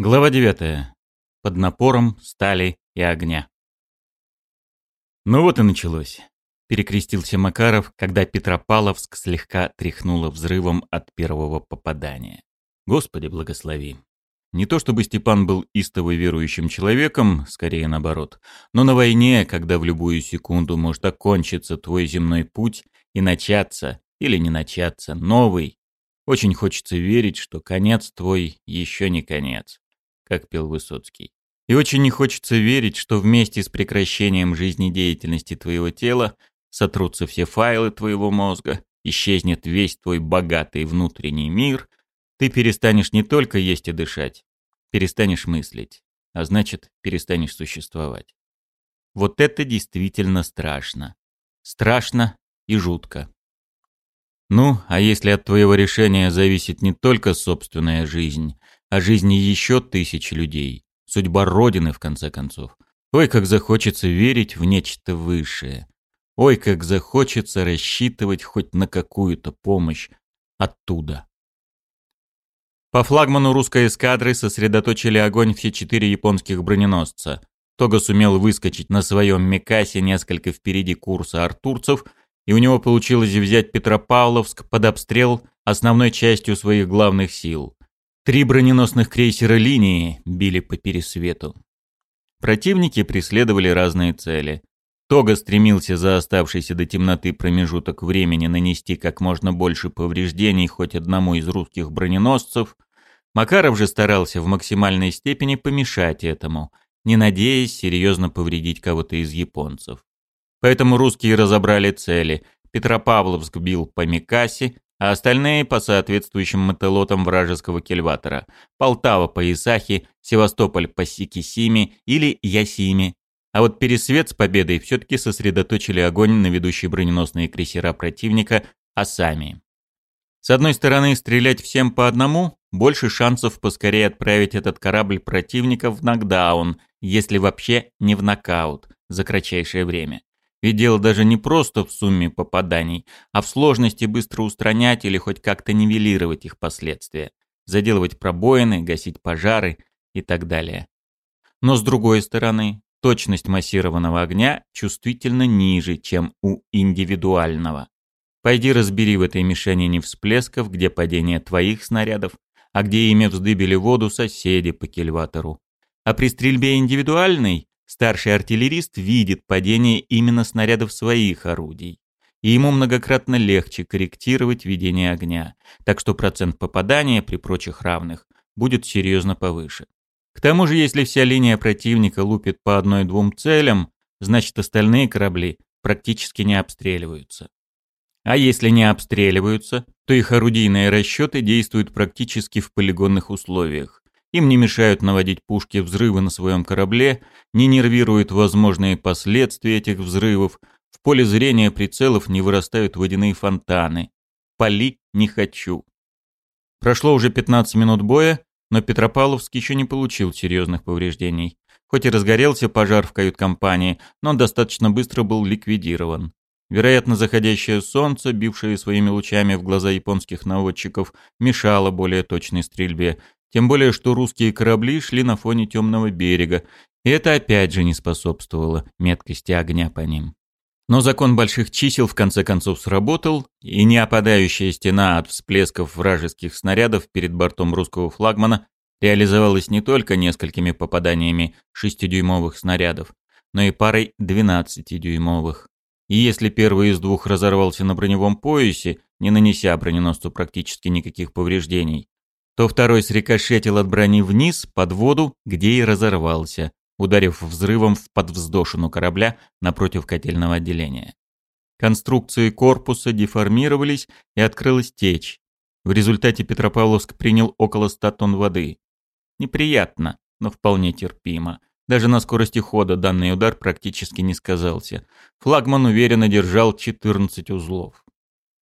Глава 9. Под напором стали и огня. Ну вот и началось. Перекрестился Макаров, когда Петропавловск слегка тряхнуло взрывом от первого попадания. Господи, благослови. Не то чтобы Степан был истово верующим человеком, скорее наоборот, но на войне, когда в любую секунду может окончиться твой земной путь и начаться, или не начаться, новый, очень хочется верить, что конец твой еще не конец как пел Высоцкий. И очень не хочется верить, что вместе с прекращением жизнедеятельности твоего тела сотрутся все файлы твоего мозга, исчезнет весь твой богатый внутренний мир, ты перестанешь не только есть и дышать, перестанешь мыслить, а значит, перестанешь существовать. Вот это действительно страшно. Страшно и жутко. Ну, а если от твоего решения зависит не только собственная жизнь, о жизни еще тысяч людей, судьба Родины, в конце концов. Ой, как захочется верить в нечто высшее. Ой, как захочется рассчитывать хоть на какую-то помощь оттуда. По флагману русской эскадры сосредоточили огонь все четыре японских броненосца. Того сумел выскочить на своем Микасе несколько впереди курса артурцев, и у него получилось взять Петропавловск под обстрел основной частью своих главных сил. Три броненосных крейсера линии били по пересвету. Противники преследовали разные цели. Тога стремился за оставшийся до темноты промежуток времени нанести как можно больше повреждений хоть одному из русских броненосцев. Макаров же старался в максимальной степени помешать этому, не надеясь серьезно повредить кого-то из японцев. Поэтому русские разобрали цели. Петропавловск бил по Микасе, а остальные по соответствующим мотылотам вражеского кельватора. Полтава по Исахи, Севастополь по Сикисиме или Ясиме. А вот Пересвет с победой все-таки сосредоточили огонь на ведущие броненосные крейсера противника, а сами. С одной стороны, стрелять всем по одному – больше шансов поскорее отправить этот корабль противника в нокдаун, если вообще не в нокаут, за кратчайшее время. И дело даже не просто в сумме попаданий, а в сложности быстро устранять или хоть как-то нивелировать их последствия, заделывать пробоины, гасить пожары и так далее. Но с другой стороны, точность массированного огня чувствительно ниже, чем у индивидуального. Пойди разбери в этой мишени всплесков, где падение твоих снарядов, а где ими вздыбили воду соседи по кильватору. А при стрельбе индивидуальной Старший артиллерист видит падение именно снарядов своих орудий. И ему многократно легче корректировать ведение огня, так что процент попадания при прочих равных будет серьезно повыше. К тому же, если вся линия противника лупит по одной-двум целям, значит остальные корабли практически не обстреливаются. А если не обстреливаются, то их орудийные расчеты действуют практически в полигонных условиях, им не мешают наводить пушки взрывы на своем корабле, не нервируют возможные последствия этих взрывов, в поле зрения прицелов не вырастают водяные фонтаны. Палить не хочу. Прошло уже 15 минут боя, но Петропавловск еще не получил серьезных повреждений. Хоть и разгорелся пожар в кают-компании, но он достаточно быстро был ликвидирован. Вероятно, заходящее солнце, бившее своими лучами в глаза японских наводчиков, мешало более точной стрельбе, тем более, что русские корабли шли на фоне темного берега, и это опять же не способствовало меткости огня по ним. Но закон больших чисел в конце концов сработал, и неопадающая стена от всплесков вражеских снарядов перед бортом русского флагмана реализовалась не только несколькими попаданиями 6-дюймовых снарядов, но и парой 12-дюймовых. И если первый из двух разорвался на броневом поясе, не нанеся броненосцу практически никаких повреждений, то второй срикошетил от брони вниз, под воду, где и разорвался, ударив взрывом в подвздошину корабля напротив котельного отделения. Конструкции корпуса деформировались и открылась течь. В результате Петропавловск принял около 100 тонн воды. Неприятно, но вполне терпимо. Даже на скорости хода данный удар практически не сказался. Флагман уверенно держал 14 узлов.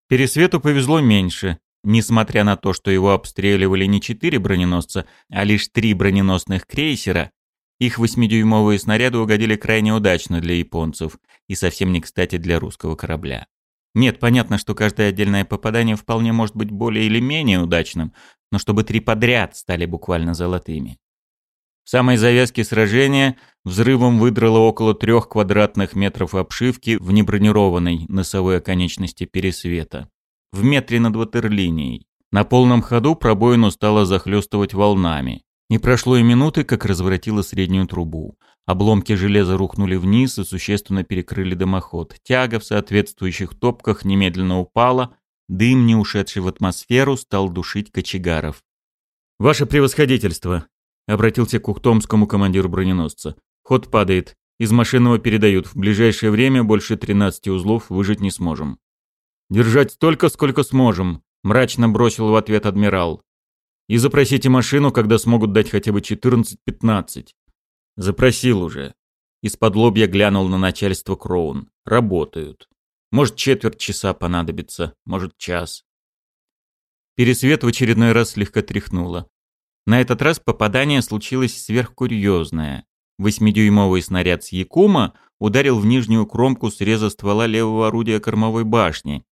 Пересвету повезло меньше. Несмотря на то, что его обстреливали не четыре броненосца, а лишь три броненосных крейсера, их восьмидюймовые снаряды угодили крайне удачно для японцев и совсем не кстати для русского корабля. Нет, понятно, что каждое отдельное попадание вполне может быть более или менее удачным, но чтобы три подряд стали буквально золотыми. В самой завязке сражения взрывом выдрало около трех квадратных метров обшивки в небронированной носовой оконечности пересвета в метре над ватерлинией. На полном ходу пробоину стало захлестывать волнами. Не прошло и минуты, как разворотило среднюю трубу. Обломки железа рухнули вниз и существенно перекрыли дымоход. Тяга в соответствующих топках немедленно упала, дым, не ушедший в атмосферу, стал душить кочегаров. «Ваше превосходительство!» — обратился к Ухтомскому командиру броненосца. «Ход падает. Из машинного передают. В ближайшее время больше 13 узлов выжить не сможем». Держать столько, сколько сможем», – мрачно бросил в ответ адмирал. «И запросите машину, когда смогут дать хотя бы 14-15». «Запросил уже». Из-под лобья глянул на начальство Кроун. «Работают. Может, четверть часа понадобится, может, час». Пересвет в очередной раз слегка тряхнуло. На этот раз попадание случилось сверхкурьезное. Восьмидюймовый снаряд с Якума ударил в нижнюю кромку среза ствола левого орудия кормовой башни,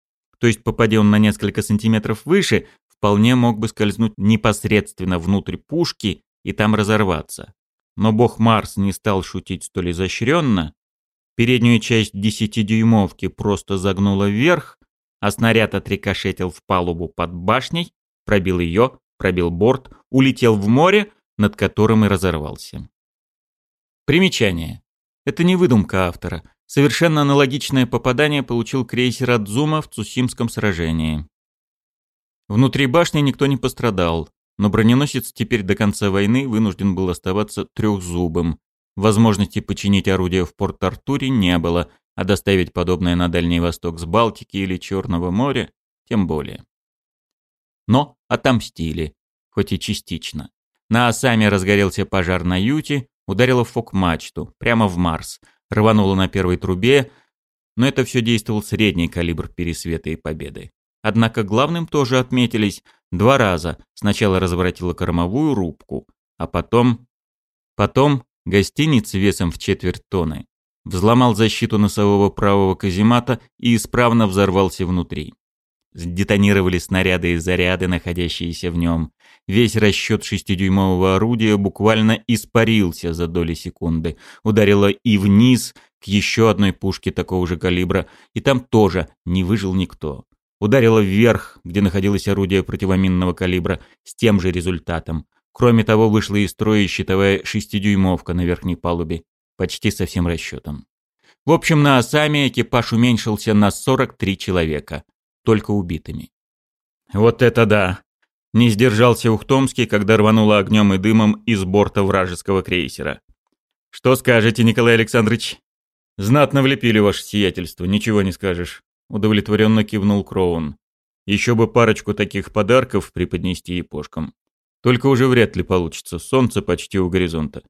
то есть попадя он на несколько сантиметров выше, вполне мог бы скользнуть непосредственно внутрь пушки и там разорваться. Но бог Марс не стал шутить столь изощренно. Переднюю часть десятидюймовки просто загнула вверх, а снаряд отрикошетил в палубу под башней, пробил ее, пробил борт, улетел в море, над которым и разорвался. Примечание. Это не выдумка автора. Совершенно аналогичное попадание получил крейсер Адзума в Цусимском сражении. Внутри башни никто не пострадал, но броненосец теперь до конца войны вынужден был оставаться трехзубым. Возможности починить орудие в Порт-Артуре не было, а доставить подобное на Дальний Восток с Балтики или Черного моря тем более. Но отомстили, хоть и частично. На Осаме разгорелся пожар на Юте, ударило в фок-мачту, прямо в Марс – рвануло на первой трубе, но это все действовал средний калибр пересвета и победы. Однако главным тоже отметились два раза. Сначала разворотило кормовую рубку, а потом... Потом гостиниц весом в четверть тонны взломал защиту носового правого каземата и исправно взорвался внутри. Детонировали снаряды и заряды, находящиеся в нем. Весь расчет шестидюймового орудия буквально испарился за доли секунды. Ударило и вниз, к еще одной пушке такого же калибра, и там тоже не выжил никто. Ударило вверх, где находилось орудие противоминного калибра, с тем же результатом. Кроме того, вышла из строя щитовая шестидюймовка на верхней палубе, почти со всем расчетом. В общем, на Осаме экипаж уменьшился на 43 человека только убитыми. «Вот это да!» Не сдержался Ухтомский, когда рвануло огнем и дымом из борта вражеского крейсера. «Что скажете, Николай Александрович?» «Знатно влепили ваше сиятельство, ничего не скажешь», — удовлетворенно кивнул Кроун. «Еще бы парочку таких подарков преподнести епошкам. Только уже вряд ли получится, солнце почти у горизонта».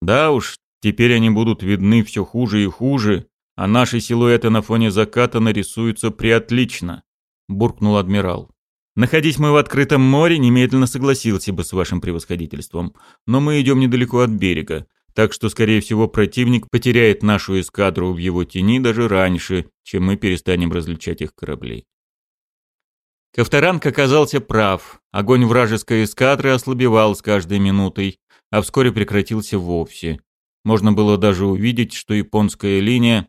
«Да уж, теперь они будут видны все хуже и хуже, а наши силуэты на фоне заката нарисуются преотлично, – буркнул адмирал. «Находись мы в открытом море, немедленно согласился бы с вашим превосходительством. Но мы идем недалеко от берега, так что, скорее всего, противник потеряет нашу эскадру в его тени даже раньше, чем мы перестанем различать их корабли». Ковторанг оказался прав. Огонь вражеской эскадры ослабевал с каждой минутой, а вскоре прекратился вовсе. Можно было даже увидеть, что японская линия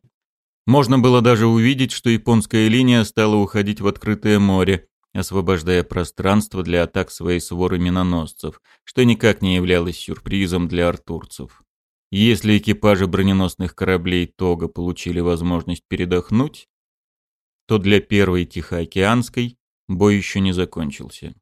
можно было даже увидеть, что японская линия стала уходить в открытое море, освобождая пространство для атак своей своры миноносцев, что никак не являлось сюрпризом для артурцев. Если экипажи броненосных кораблей Тога получили возможность передохнуть, то для первой Тихоокеанской бой еще не закончился.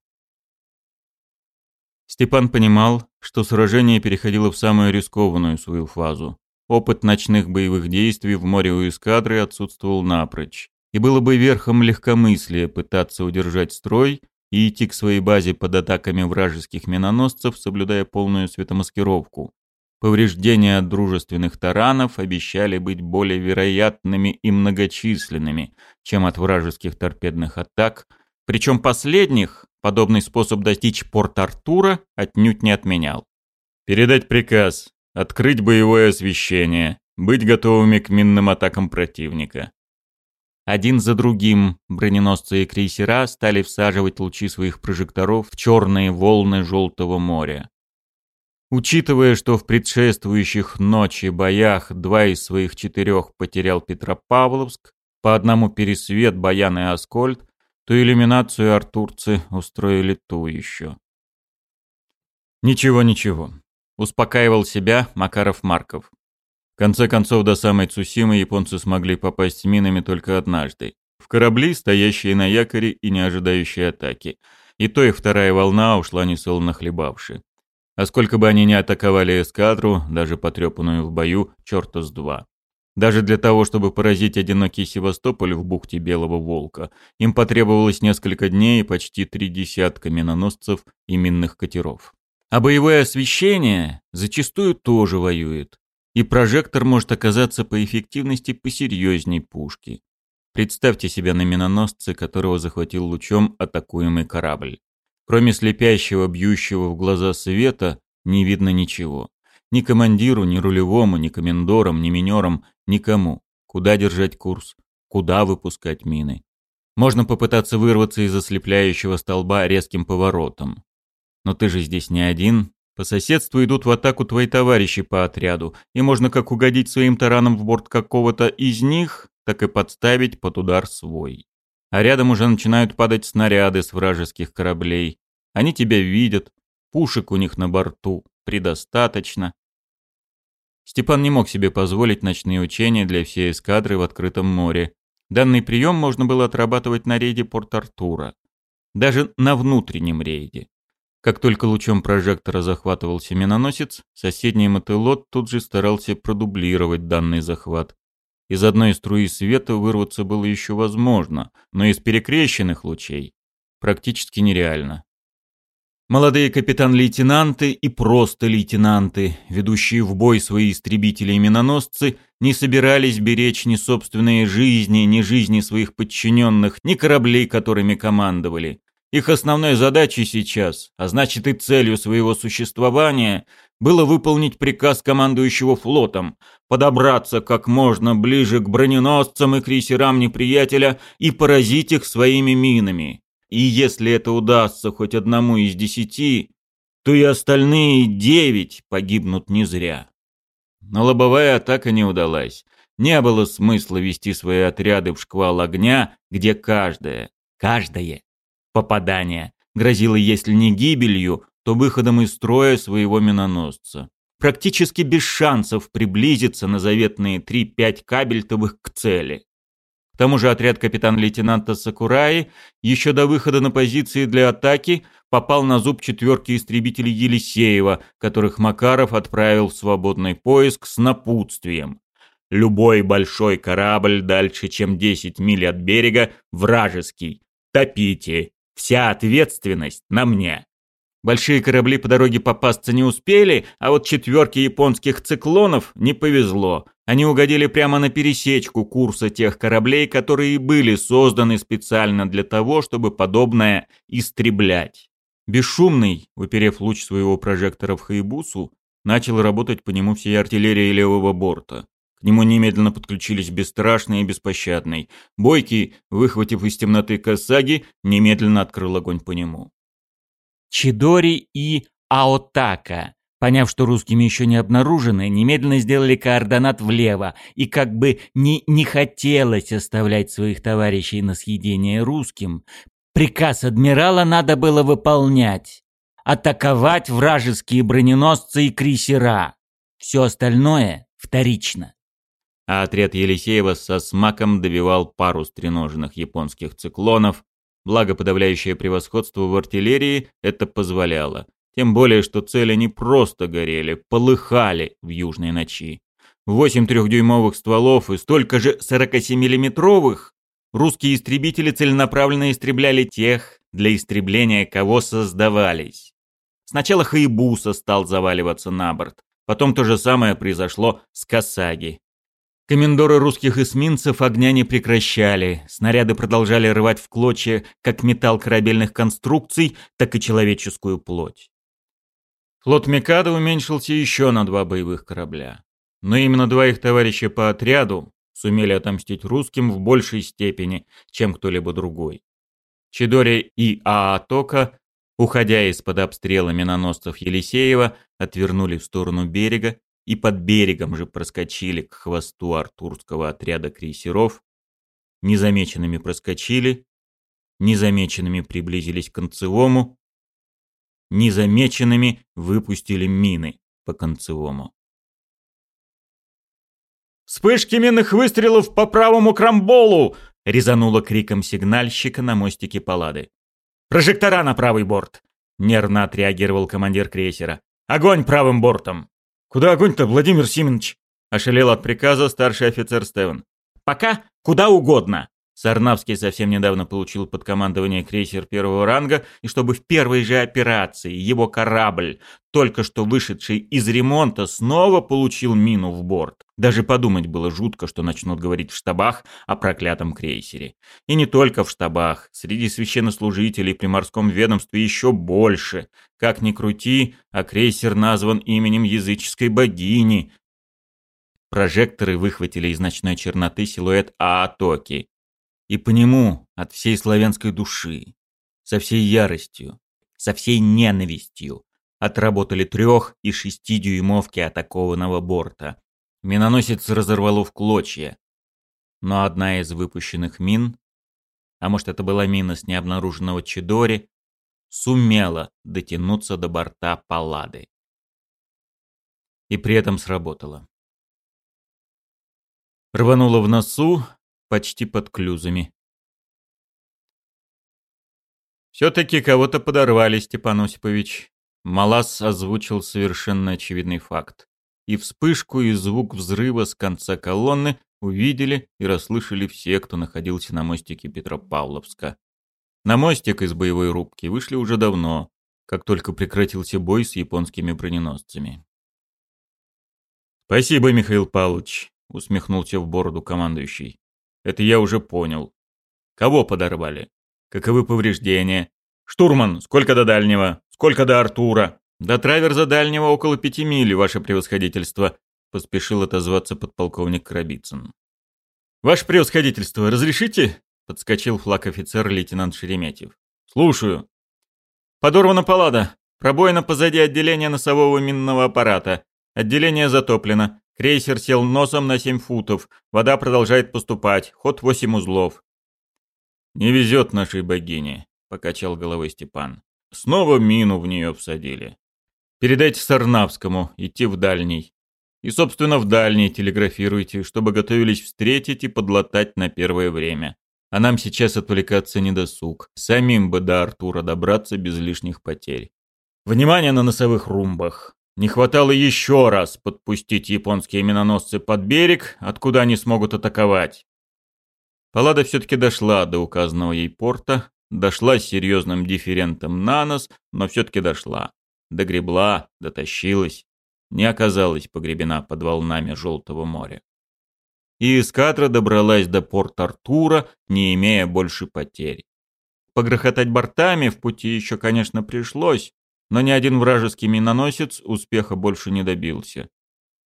Степан понимал, что сражение переходило в самую рискованную свою фазу. Опыт ночных боевых действий в море у эскадры отсутствовал напрочь. И было бы верхом легкомыслия пытаться удержать строй и идти к своей базе под атаками вражеских миноносцев, соблюдая полную светомаскировку. Повреждения от дружественных таранов обещали быть более вероятными и многочисленными, чем от вражеских торпедных атак, причем последних подобный способ достичь порт Артура отнюдь не отменял. «Передать приказ открыть боевое освещение, быть готовыми к минным атакам противника. Один за другим броненосцы и крейсера стали всаживать лучи своих прожекторов в черные волны Желтого моря. Учитывая, что в предшествующих ночи боях два из своих четырех потерял Петропавловск, по одному пересвет, Баян и Аскольд, то иллюминацию артурцы устроили ту еще. Ничего-ничего. Успокаивал себя Макаров Марков. В конце концов, до самой Цусимы японцы смогли попасть минами только однажды. В корабли, стоящие на якоре и не ожидающие атаки. И то и вторая волна ушла несолоно хлебавши. А сколько бы они ни атаковали эскадру, даже потрепанную в бою, черта с два. Даже для того, чтобы поразить одинокий Севастополь в бухте Белого Волка, им потребовалось несколько дней и почти три десятка миноносцев и минных катеров. А боевое освещение зачастую тоже воюет, и прожектор может оказаться по эффективности посерьезней пушки. Представьте себя на миноносце, которого захватил лучом атакуемый корабль. Кроме слепящего, бьющего в глаза света, не видно ничего. Ни командиру, ни рулевому, ни комендорам, ни минерам, никому. Куда держать курс? Куда выпускать мины? Можно попытаться вырваться из ослепляющего столба резким поворотом. Но ты же здесь не один. По соседству идут в атаку твои товарищи по отряду, и можно как угодить своим тараном в борт какого-то из них, так и подставить под удар свой. А рядом уже начинают падать снаряды с вражеских кораблей. Они тебя видят, пушек у них на борту предостаточно. Степан не мог себе позволить ночные учения для всей эскадры в открытом море. Данный прием можно было отрабатывать на рейде Порт-Артура. Даже на внутреннем рейде. Как только лучом прожектора захватывал семеноносец, соседний мотылот тут же старался продублировать данный захват. Из одной струи света вырваться было еще возможно, но из перекрещенных лучей практически нереально. Молодые капитан-лейтенанты и просто лейтенанты, ведущие в бой свои истребители и миноносцы, не собирались беречь ни собственные жизни, ни жизни своих подчиненных, ни кораблей, которыми командовали. Их основной задачей сейчас, а значит и целью своего существования, было выполнить приказ командующего флотом, подобраться как можно ближе к броненосцам и крейсерам неприятеля и поразить их своими минами. И если это удастся хоть одному из десяти, то и остальные девять погибнут не зря. Но лобовая атака не удалась. Не было смысла вести свои отряды в шквал огня, где каждое, каждое Попадание грозило, если не гибелью, то выходом из строя своего миноносца. Практически без шансов приблизиться на заветные 3-5 кабельтовых к цели. К тому же отряд капитан-лейтенанта Сакураи еще до выхода на позиции для атаки попал на зуб четверки истребителей Елисеева, которых Макаров отправил в свободный поиск с напутствием. Любой большой корабль дальше, чем 10 миль от берега, вражеский. Топите. Вся ответственность на мне. Большие корабли по дороге попасться не успели, а вот четверки японских циклонов не повезло. Они угодили прямо на пересечку курса тех кораблей, которые были созданы специально для того, чтобы подобное истреблять. Бесшумный, уперев луч своего прожектора в Хаябусу, начал работать по нему всей артиллерии левого борта. К нему немедленно подключились бесстрашный и беспощадный. Бойкий, выхватив из темноты Касаги, немедленно открыл огонь по нему. Чидори и Аотака, поняв, что русскими еще не обнаружены, немедленно сделали координат влево, и как бы не, не хотелось оставлять своих товарищей на съедение русским, приказ адмирала надо было выполнять – атаковать вражеские броненосцы и крейсера. Все остальное вторично а отряд Елисеева со смаком добивал пару стреноженных японских циклонов, благо подавляющее превосходство в артиллерии это позволяло. Тем более, что цели не просто горели, полыхали в южной ночи. Восемь трехдюймовых стволов и столько же 47-миллиметровых русские истребители целенаправленно истребляли тех, для истребления кого создавались. Сначала Хайбуса стал заваливаться на борт. Потом то же самое произошло с Касаги. Комендоры русских эсминцев огня не прекращали. Снаряды продолжали рвать в клочья как металл корабельных конструкций, так и человеческую плоть. Флот Микада уменьшился еще на два боевых корабля. Но именно двоих товарища по отряду сумели отомстить русским в большей степени, чем кто-либо другой. Чидори и Аатока, уходя из-под обстрела миноносцев Елисеева, отвернули в сторону берега и под берегом же проскочили к хвосту артурского отряда крейсеров, незамеченными проскочили, незамеченными приблизились к концевому, незамеченными выпустили мины по концевому. «Вспышки минных выстрелов по правому крамболу!» — резануло криком сигнальщика на мостике палады. «Прожектора на правый борт!» — нервно отреагировал командир крейсера. «Огонь правым бортом!» «Куда огонь-то, Владимир Семенович?» – ошалел от приказа старший офицер Стевен. «Пока куда угодно!» Сарнавский совсем недавно получил под командование крейсер первого ранга, и чтобы в первой же операции его корабль, только что вышедший из ремонта, снова получил мину в борт, даже подумать было жутко, что начнут говорить в штабах о проклятом крейсере. И не только в штабах. Среди священнослужителей при морском ведомстве еще больше. Как ни крути, а крейсер назван именем языческой богини. Прожекторы выхватили из ночной черноты силуэт Аатоки. И по нему, от всей славянской души, со всей яростью, со всей ненавистью, отработали трех и шести дюймовки атакованного борта. Миноносец разорвало в клочья. Но одна из выпущенных мин, а может это была мина с необнаруженного Чидори, сумела дотянуться до борта Паллады. И при этом сработала. Рванула в носу, почти под клюзами. «Все-таки кого-то подорвали, Степан Осипович», — Малас озвучил совершенно очевидный факт и вспышку и звук взрыва с конца колонны увидели и расслышали все, кто находился на мостике Петропавловска. На мостик из боевой рубки вышли уже давно, как только прекратился бой с японскими броненосцами. «Спасибо, Михаил Павлович», — усмехнулся в бороду командующий. «Это я уже понял. Кого подорвали? Каковы повреждения? Штурман, сколько до дальнего? Сколько до Артура?» «До траверза дальнего около пяти миль, ваше превосходительство», — поспешил отозваться подполковник Крабицын. «Ваше превосходительство, разрешите?» — подскочил флаг офицер лейтенант Шереметьев. «Слушаю». «Подорвана палада. Пробоина позади отделения носового минного аппарата. Отделение затоплено. Крейсер сел носом на семь футов. Вода продолжает поступать. Ход восемь узлов. «Не везет нашей богине», — покачал головой Степан. «Снова мину в нее всадили. Передайте Сарнавскому, идти в дальний. И, собственно, в дальний телеграфируйте, чтобы готовились встретить и подлатать на первое время. А нам сейчас отвлекаться не досуг. Самим бы до Артура добраться без лишних потерь. Внимание на носовых румбах. Не хватало еще раз подпустить японские миноносцы под берег, откуда они смогут атаковать. Паллада все-таки дошла до указанного ей порта, дошла с серьезным дифферентом на нос, но все-таки дошла догребла, дотащилась, не оказалась погребена под волнами Желтого моря. И эскадра добралась до порт Артура, не имея больше потерь. Погрохотать бортами в пути еще, конечно, пришлось, но ни один вражеский миноносец успеха больше не добился.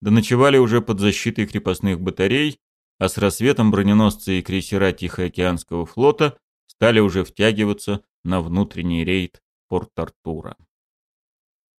Доночевали уже под защитой крепостных батарей, а с рассветом броненосцы и крейсера Тихоокеанского флота стали уже втягиваться на внутренний рейд Порт-Артура.